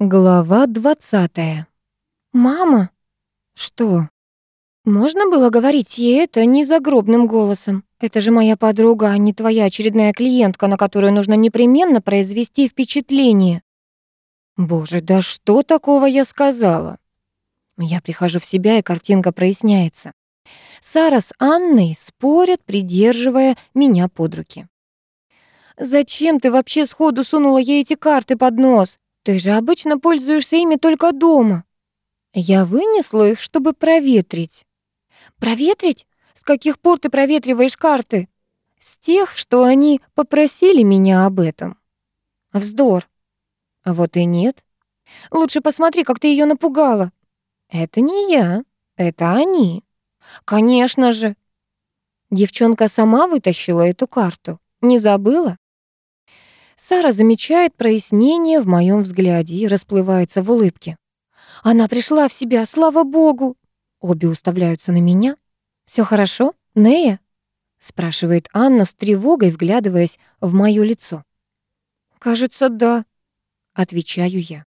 Глава двадцатая. «Мама!» «Что?» «Можно было говорить ей это не загробным голосом? Это же моя подруга, а не твоя очередная клиентка, на которую нужно непременно произвести впечатление». «Боже, да что такого я сказала?» Я прихожу в себя, и картинка проясняется. Сара с Анной спорят, придерживая меня под руки. «Зачем ты вообще сходу сунула ей эти карты под нос? Ты же обычно пользуешься ими только дома. Я вынесла их, чтобы проветрить. Проветрить? С каких пор ты проветриваешь карты? С тех, что они попросили меня об этом. Вздор. Вот и нет. Лучше посмотри, как ты ее напугала. Это не я, это они. Конечно же. Девчонка сама вытащила эту карту. Не забыла? Сара замечает прояснение в моем взгляде и расплывается в улыбке. Она пришла в себя, слава богу. Обе уставляются на меня. Все хорошо, Нея? спрашивает Анна с тревогой, вглядываясь в моё лицо. Кажется, да, отвечаю я.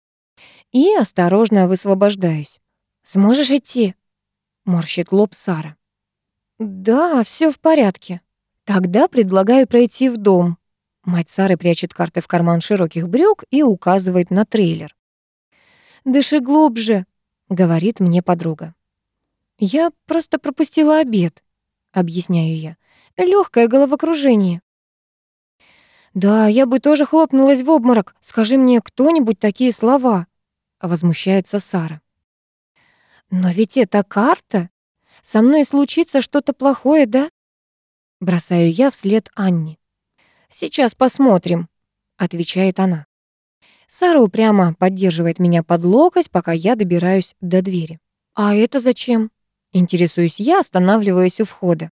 И осторожно высвобождаюсь. Сможешь идти? морщит лоб Сара. Да, все в порядке. Тогда предлагаю пройти в дом. Мать Сары прячет карты в карман широких брюк и указывает на трейлер. «Дыши глубже», — говорит мне подруга. «Я просто пропустила обед», — объясняю я. Легкое головокружение». «Да, я бы тоже хлопнулась в обморок. Скажи мне кто-нибудь такие слова», — возмущается Сара. «Но ведь это карта. Со мной случится что-то плохое, да?» Бросаю я вслед Анне. «Сейчас посмотрим», — отвечает она. Сара упрямо поддерживает меня под локоть, пока я добираюсь до двери. «А это зачем?» Интересуюсь я, останавливаясь у входа.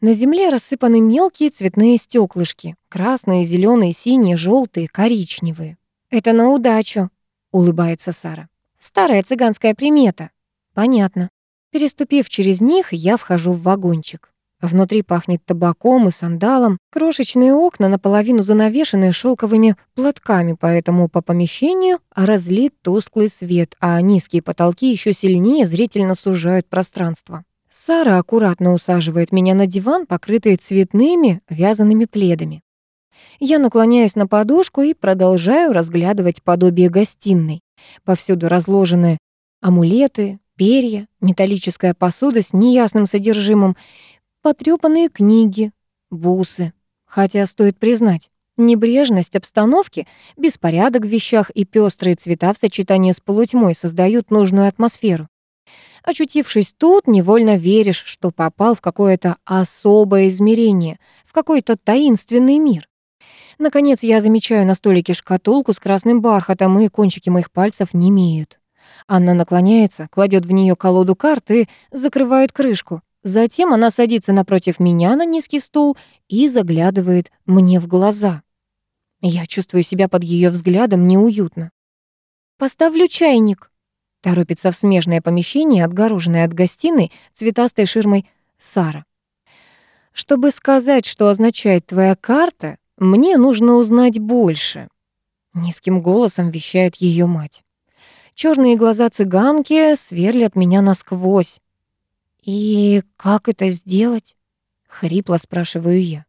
На земле рассыпаны мелкие цветные стеклышки. Красные, зеленые, синие, желтые, коричневые. «Это на удачу», — улыбается Сара. «Старая цыганская примета». «Понятно». Переступив через них, я вхожу в вагончик. Внутри пахнет табаком и сандалом. Крошечные окна наполовину занавешены шелковыми платками, поэтому по помещению разлит тусклый свет, а низкие потолки еще сильнее зрительно сужают пространство. Сара аккуратно усаживает меня на диван, покрытый цветными вязаными пледами. Я наклоняюсь на подушку и продолжаю разглядывать подобие гостиной. Повсюду разложены амулеты, перья, металлическая посуда с неясным содержимым потрёпанные книги, бусы. Хотя, стоит признать, небрежность обстановки, беспорядок в вещах и пестрые цвета в сочетании с полутьмой создают нужную атмосферу. Очутившись тут, невольно веришь, что попал в какое-то особое измерение, в какой-то таинственный мир. Наконец я замечаю на столике шкатулку с красным бархатом, и кончики моих пальцев не имеют. Анна наклоняется, кладет в нее колоду карт и закрывает крышку. Затем она садится напротив меня на низкий стул и заглядывает мне в глаза. Я чувствую себя под ее взглядом неуютно. «Поставлю чайник», — торопится в смежное помещение, отгороженное от гостиной цветастой ширмой Сара. «Чтобы сказать, что означает твоя карта, мне нужно узнать больше», — низким голосом вещает ее мать. Черные глаза цыганки сверлят меня насквозь. «И как это сделать?» — хрипло спрашиваю я.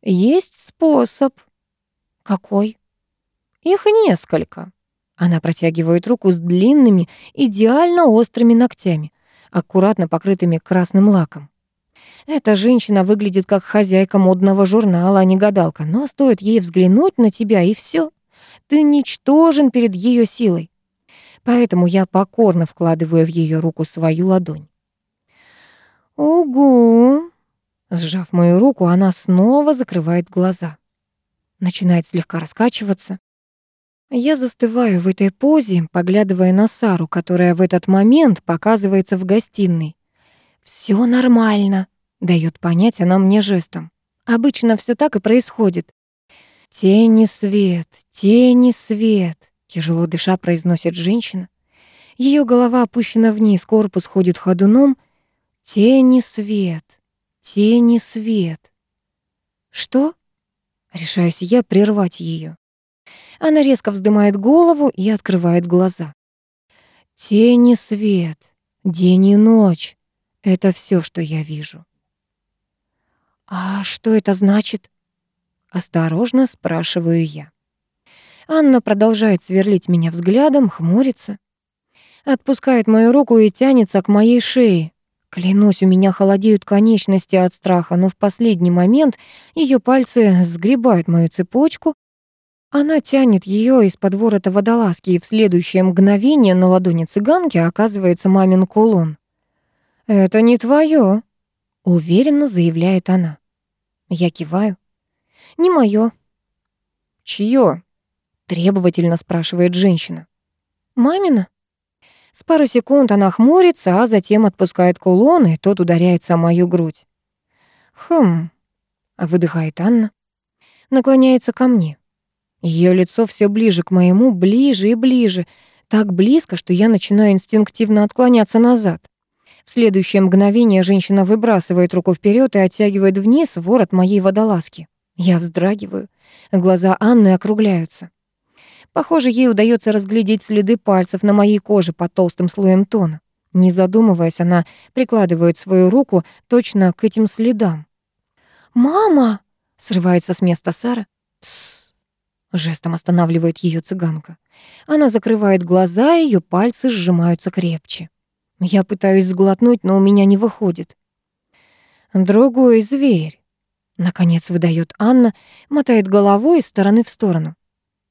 «Есть способ». «Какой?» «Их несколько». Она протягивает руку с длинными, идеально острыми ногтями, аккуратно покрытыми красным лаком. Эта женщина выглядит как хозяйка модного журнала, а не гадалка, но стоит ей взглянуть на тебя, и все. Ты ничтожен перед ее силой. Поэтому я покорно вкладываю в ее руку свою ладонь. «Угу!» Сжав мою руку, она снова закрывает глаза. Начинает слегка раскачиваться. Я застываю в этой позе, поглядывая на Сару, которая в этот момент показывается в гостиной. Все нормально», — дает понять она мне жестом. «Обычно все так и происходит». «Тени свет, тени свет», — тяжело дыша произносит женщина. Ее голова опущена вниз, корпус ходит ходуном, Тени свет, тени свет. Что? Решаюсь я прервать ее. Она резко вздымает голову и открывает глаза. Тень и свет, день и ночь — это все, что я вижу. «А что это значит?» — осторожно спрашиваю я. Анна продолжает сверлить меня взглядом, хмурится. Отпускает мою руку и тянется к моей шее. Клянусь, у меня холодеют конечности от страха, но в последний момент ее пальцы сгребают мою цепочку. Она тянет ее из-под ворота водолазки, и в следующее мгновение на ладони цыганки оказывается мамин кулон. «Это не твое, уверенно заявляет она. Я киваю. «Не моё». «Чье?» — требовательно спрашивает женщина. «Мамина». С пару секунд она хмурится, а затем отпускает кулон, и тот ударяется о мою грудь. «Хм», — выдыхает Анна. Наклоняется ко мне. Ее лицо все ближе к моему, ближе и ближе, так близко, что я начинаю инстинктивно отклоняться назад. В следующее мгновение женщина выбрасывает руку вперед и оттягивает вниз ворот моей водолазки. Я вздрагиваю. Глаза Анны округляются. Похоже, ей удается разглядеть следы пальцев на моей коже под толстым слоем тона. Не задумываясь, она прикладывает свою руку точно к этим следам. «Мама!» — срывается с места Сара. «Тссс!» — жестом останавливает ее цыганка. Она закрывает глаза, ее пальцы сжимаются крепче. Я пытаюсь сглотнуть, но у меня не выходит. «Другой зверь», — наконец выдает Анна, мотает головой из стороны в сторону.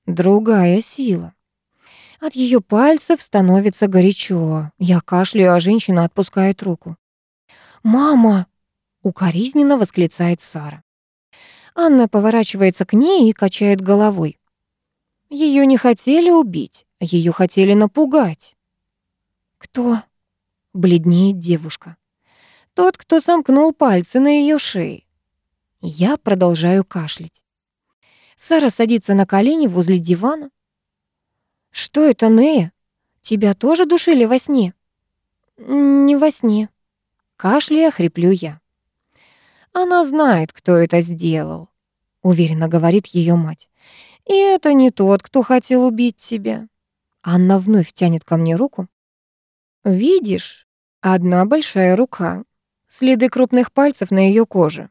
Другая сила. От ее пальцев становится горячо. Я кашляю, а женщина отпускает руку. «Мама!» — укоризненно восклицает Сара. Анна поворачивается к ней и качает головой. Ее не хотели убить, ее хотели напугать. «Кто?» — бледнеет девушка. «Тот, кто сомкнул пальцы на ее шее». Я продолжаю кашлять. Сара садится на колени возле дивана. «Что это, Нея? Тебя тоже душили во сне?» «Не во сне». Кашляя, хриплю я. «Она знает, кто это сделал», — уверенно говорит ее мать. «И это не тот, кто хотел убить тебя». Анна вновь тянет ко мне руку. «Видишь, одна большая рука, следы крупных пальцев на ее коже».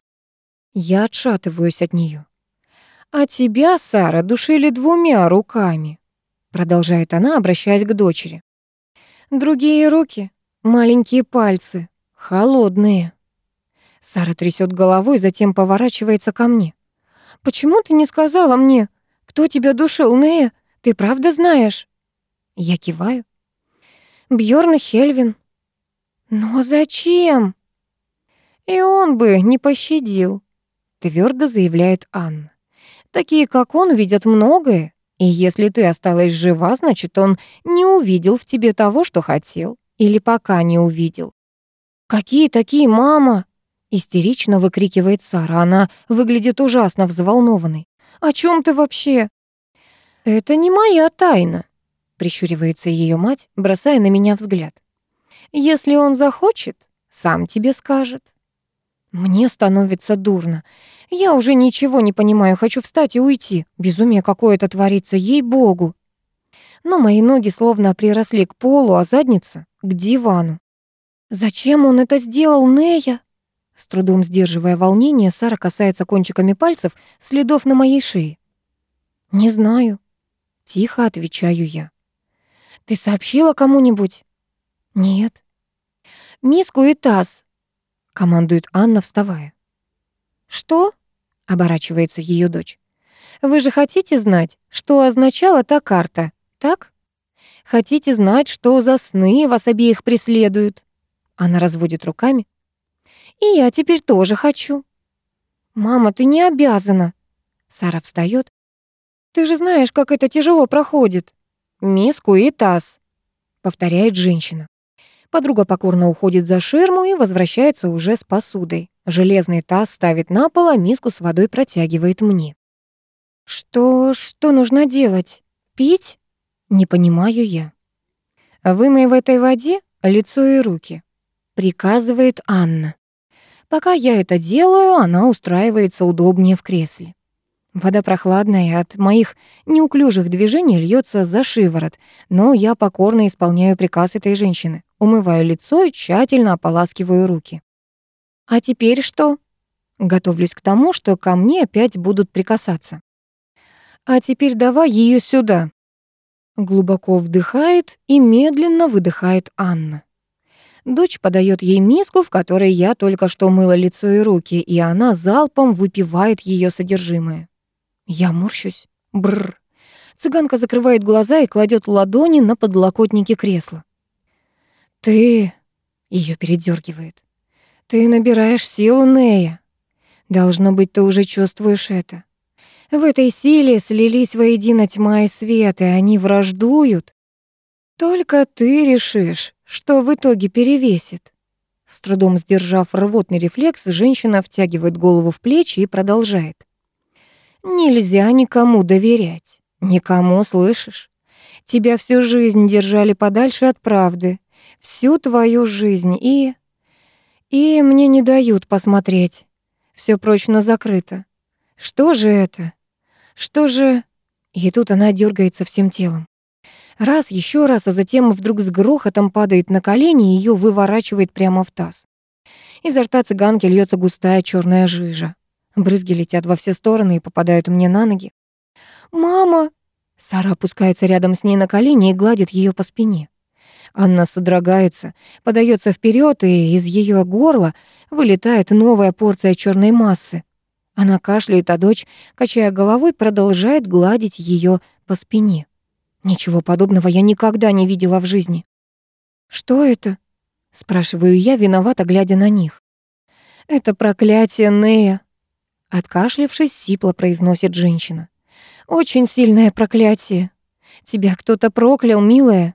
Я отшатываюсь от нее. «А тебя, Сара, душили двумя руками», — продолжает она, обращаясь к дочери. «Другие руки, маленькие пальцы, холодные». Сара трясет головой, затем поворачивается ко мне. «Почему ты не сказала мне, кто тебя душил, Нея? Ты правда знаешь?» Я киваю. Бьорн Хельвин. «Но зачем?» «И он бы не пощадил», — твердо заявляет Анна. Такие, как он, видят многое. И если ты осталась жива, значит, он не увидел в тебе того, что хотел. Или пока не увидел. «Какие такие, мама?» Истерично выкрикивает Сара. Она выглядит ужасно взволнованной. «О чем ты вообще?» «Это не моя тайна», — прищуривается ее мать, бросая на меня взгляд. «Если он захочет, сам тебе скажет». Мне становится дурно. Я уже ничего не понимаю, хочу встать и уйти. Безумие какое-то творится, ей-богу. Но мои ноги словно приросли к полу, а задница — к дивану. «Зачем он это сделал, Нея?» С трудом сдерживая волнение, Сара касается кончиками пальцев следов на моей шее. «Не знаю», — тихо отвечаю я. «Ты сообщила кому-нибудь?» «Нет». «Миску и таз командует Анна, вставая. «Что?» — оборачивается ее дочь. «Вы же хотите знать, что означала та карта, так? Хотите знать, что за сны вас обеих преследуют?» Она разводит руками. «И я теперь тоже хочу». «Мама, ты не обязана». Сара встает. «Ты же знаешь, как это тяжело проходит». «Миску и таз», — повторяет женщина. Подруга покорно уходит за ширму и возвращается уже с посудой. Железный таз ставит на пол, а миску с водой протягивает мне. «Что... что нужно делать? Пить?» Не понимаю я. «Вымой в этой воде лицо и руки», — приказывает Анна. Пока я это делаю, она устраивается удобнее в кресле. Вода прохладная, от моих неуклюжих движений льется за шиворот, но я покорно исполняю приказ этой женщины. Умываю лицо и тщательно ополаскиваю руки. А теперь что? Готовлюсь к тому, что ко мне опять будут прикасаться. А теперь давай ее сюда. Глубоко вдыхает и медленно выдыхает Анна. Дочь подает ей миску, в которой я только что мыла лицо и руки, и она залпом выпивает ее содержимое. Я морщусь. Бррр. Цыганка закрывает глаза и кладет ладони на подлокотники кресла. «Ты...» — ее передергивает. «Ты набираешь силу, Нея. Должно быть, ты уже чувствуешь это. В этой силе слились воедино тьма и свет, и они враждуют. Только ты решишь, что в итоге перевесит». С трудом сдержав рвотный рефлекс, женщина втягивает голову в плечи и продолжает. Нельзя никому доверять. Никому, слышишь? Тебя всю жизнь держали подальше от правды. Всю твою жизнь. И... И мне не дают посмотреть. Все прочно закрыто. Что же это? Что же... И тут она дергается всем телом. Раз, еще раз, а затем вдруг с грохотом падает на колени и ее выворачивает прямо в таз. Изо рта цыганки льется густая черная жижа. Брызги летят во все стороны и попадают мне на ноги. «Мама!» Сара опускается рядом с ней на колени и гладит ее по спине. Анна содрогается, подается вперед, и из ее горла вылетает новая порция черной массы. Она кашляет, а дочь, качая головой, продолжает гладить ее по спине. Ничего подобного я никогда не видела в жизни. «Что это?» — спрашиваю я, виновато глядя на них. «Это проклятие Нея», Откашлившись, сипло произносит женщина. «Очень сильное проклятие. Тебя кто-то проклял, милая.